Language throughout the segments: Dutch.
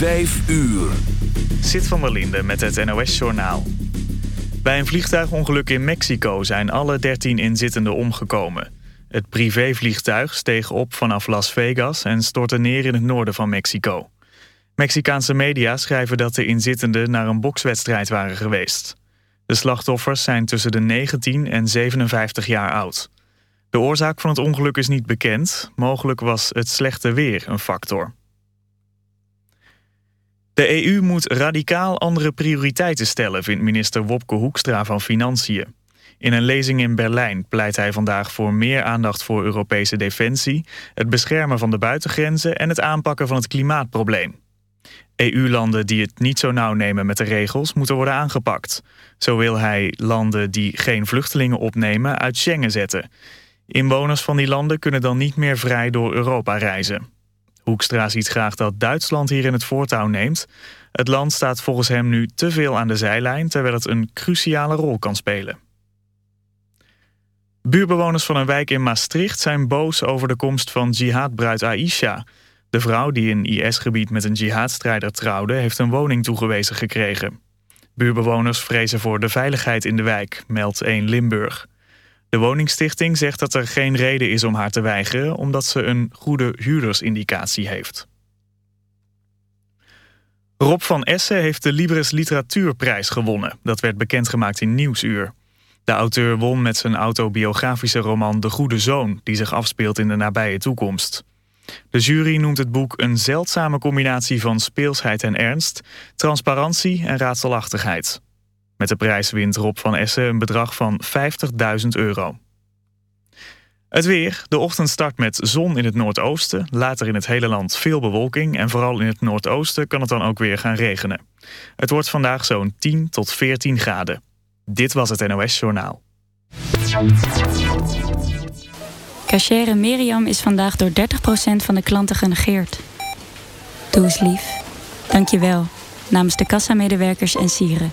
Vijf uur. Zit van der met het NOS-journaal. Bij een vliegtuigongeluk in Mexico zijn alle 13 inzittenden omgekomen. Het privévliegtuig steeg op vanaf Las Vegas en stortte neer in het noorden van Mexico. Mexicaanse media schrijven dat de inzittenden naar een bokswedstrijd waren geweest. De slachtoffers zijn tussen de 19 en 57 jaar oud. De oorzaak van het ongeluk is niet bekend. Mogelijk was het slechte weer een factor. De EU moet radicaal andere prioriteiten stellen, vindt minister Wopke Hoekstra van Financiën. In een lezing in Berlijn pleit hij vandaag voor meer aandacht voor Europese defensie, het beschermen van de buitengrenzen en het aanpakken van het klimaatprobleem. EU-landen die het niet zo nauw nemen met de regels moeten worden aangepakt. Zo wil hij landen die geen vluchtelingen opnemen uit Schengen zetten. Inwoners van die landen kunnen dan niet meer vrij door Europa reizen. Hoekstra ziet graag dat Duitsland hierin het voortouw neemt. Het land staat volgens hem nu te veel aan de zijlijn... terwijl het een cruciale rol kan spelen. Buurbewoners van een wijk in Maastricht zijn boos over de komst van jihadbruid Aisha. De vrouw die in IS-gebied met een jihadstrijder trouwde... heeft een woning toegewezen gekregen. Buurbewoners vrezen voor de veiligheid in de wijk, meldt 1 Limburg. De woningstichting zegt dat er geen reden is om haar te weigeren... omdat ze een goede huurdersindicatie heeft. Rob van Essen heeft de Libris Literatuurprijs gewonnen. Dat werd bekendgemaakt in Nieuwsuur. De auteur won met zijn autobiografische roman De Goede Zoon... die zich afspeelt in de nabije toekomst. De jury noemt het boek een zeldzame combinatie van speelsheid en ernst... transparantie en raadselachtigheid. Met de prijs wint Rob van Essen een bedrag van 50.000 euro. Het weer. De ochtend start met zon in het noordoosten. Later in het hele land veel bewolking. En vooral in het noordoosten kan het dan ook weer gaan regenen. Het wordt vandaag zo'n 10 tot 14 graden. Dit was het NOS Journaal. Cachere Miriam is vandaag door 30% van de klanten genegeerd. Doe eens lief. Dank je wel. Namens de kassamedewerkers en sieren.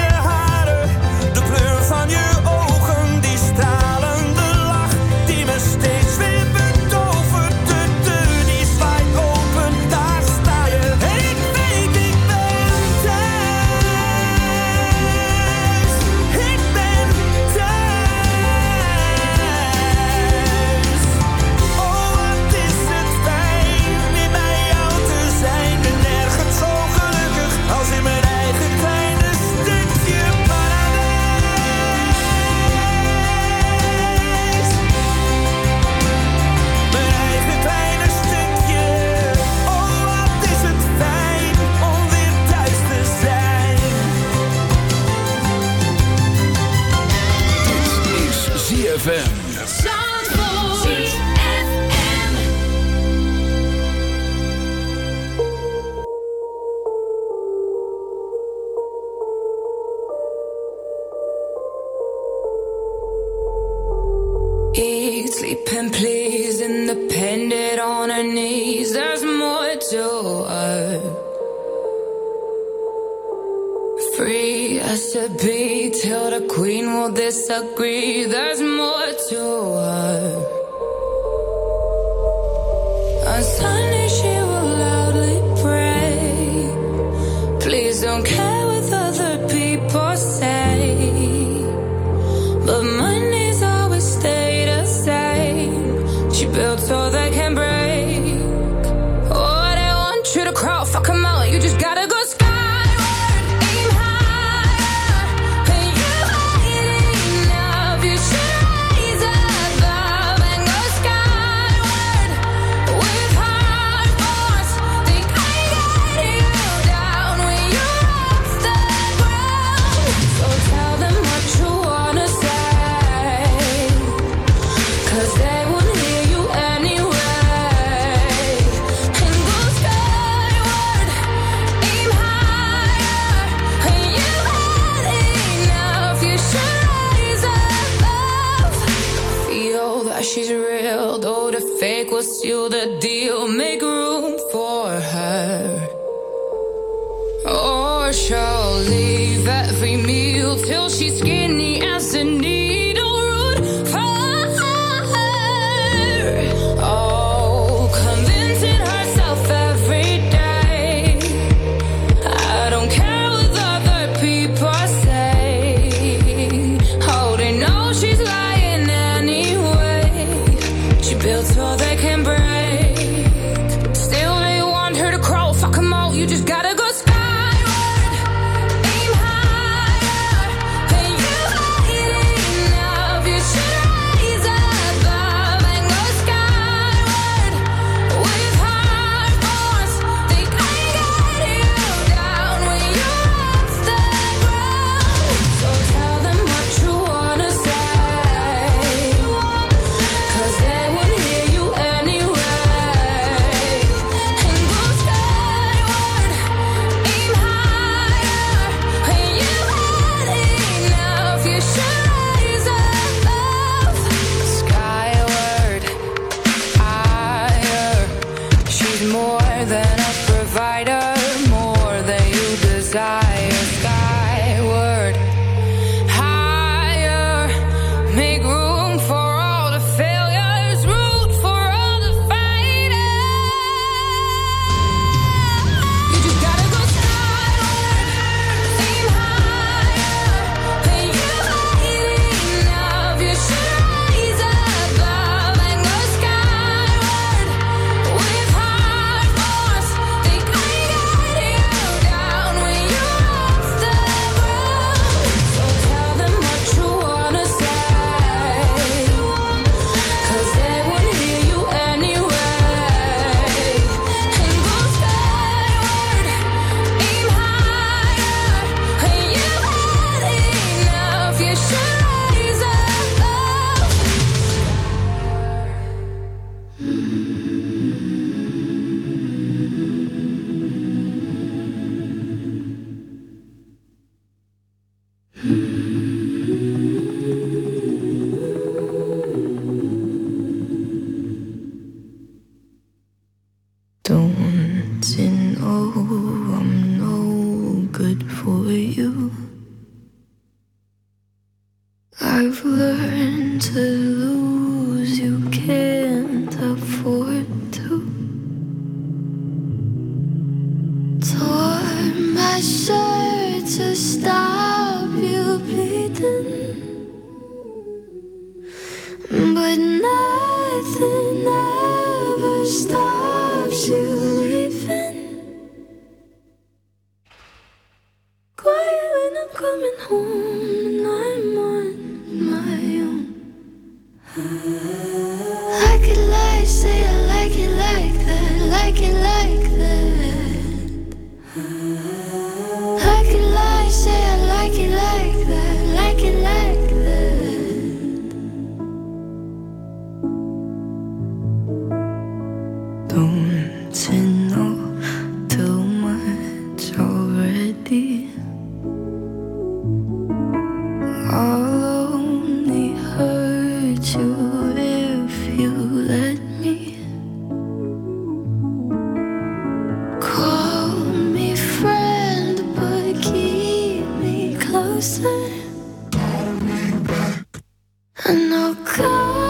No go.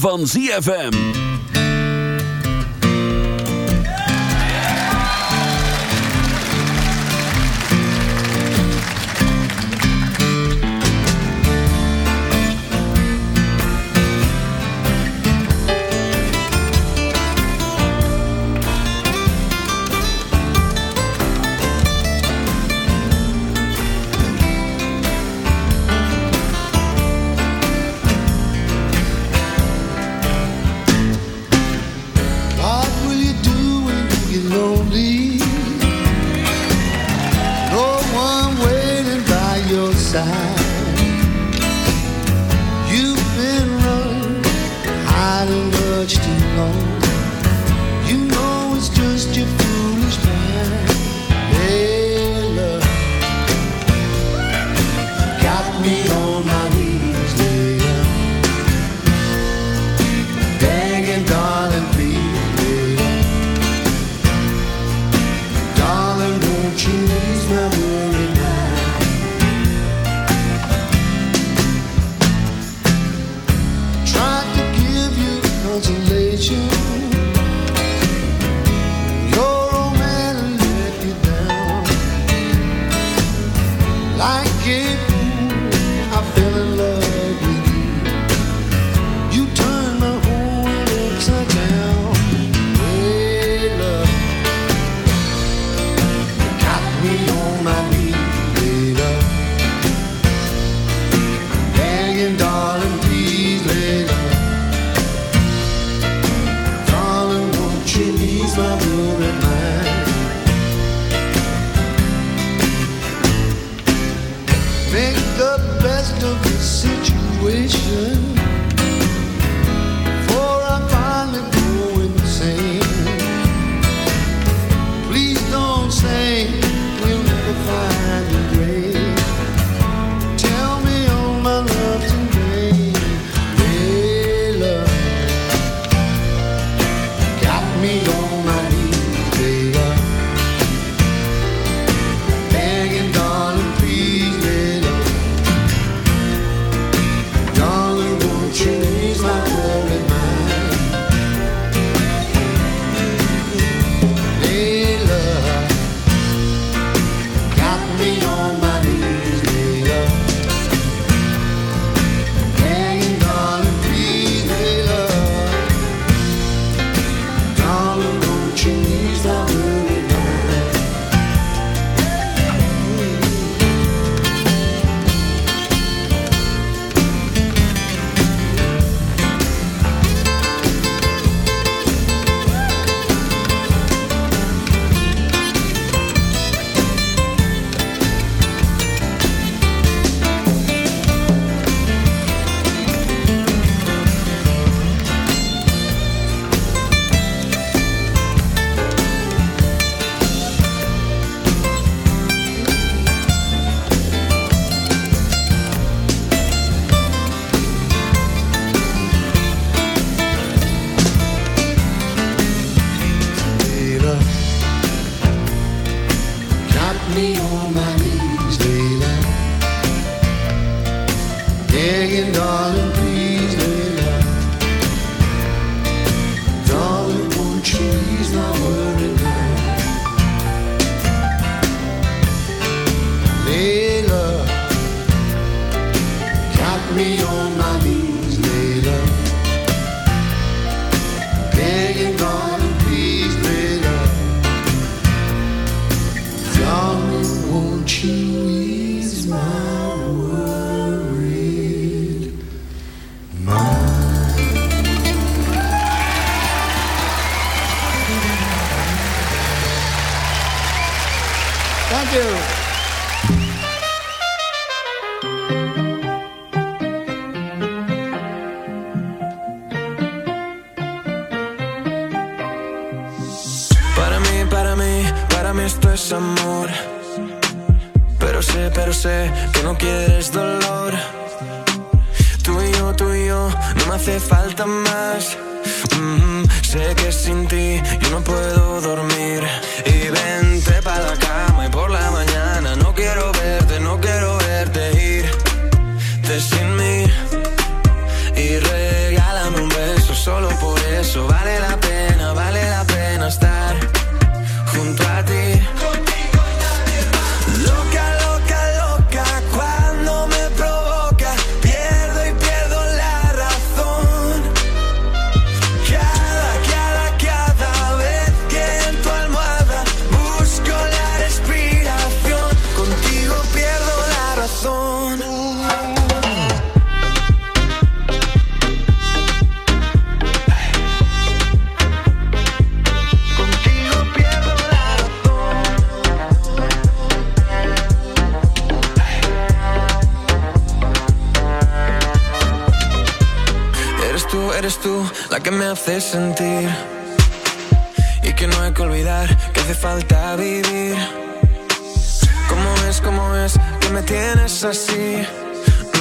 Van ZFM.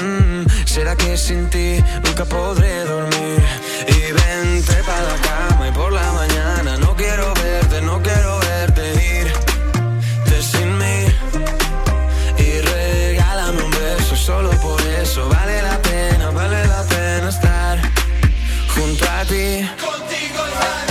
Mm, ¿Será que sin ti nunca podré dormir? Y vente para la cama y por la mañana No quiero verte, no quiero verte irte sin mí y regálame un beso, solo por eso vale la pena, vale la pena estar junto a ti. Loca,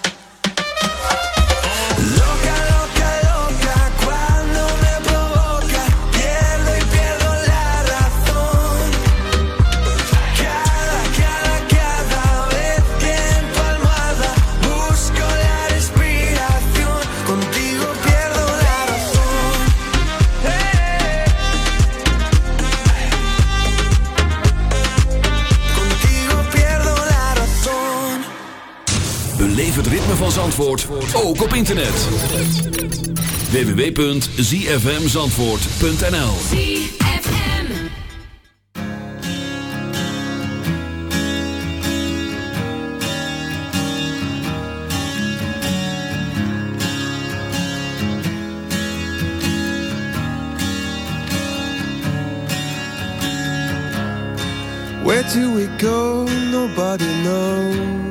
Van Zandvoort, ook op internet. www.zfmzandvoort.nl Where do we go? Nobody knows.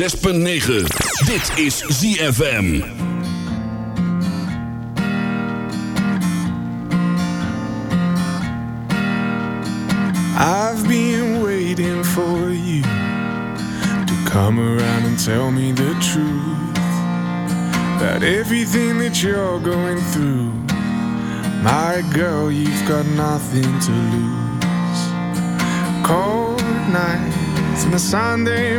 106.9. Dit is ZFM. I've been waiting for you to come around and tell me the truth about everything that you're going through. My girl, you've got nothing to lose. Cold nights and the Sunday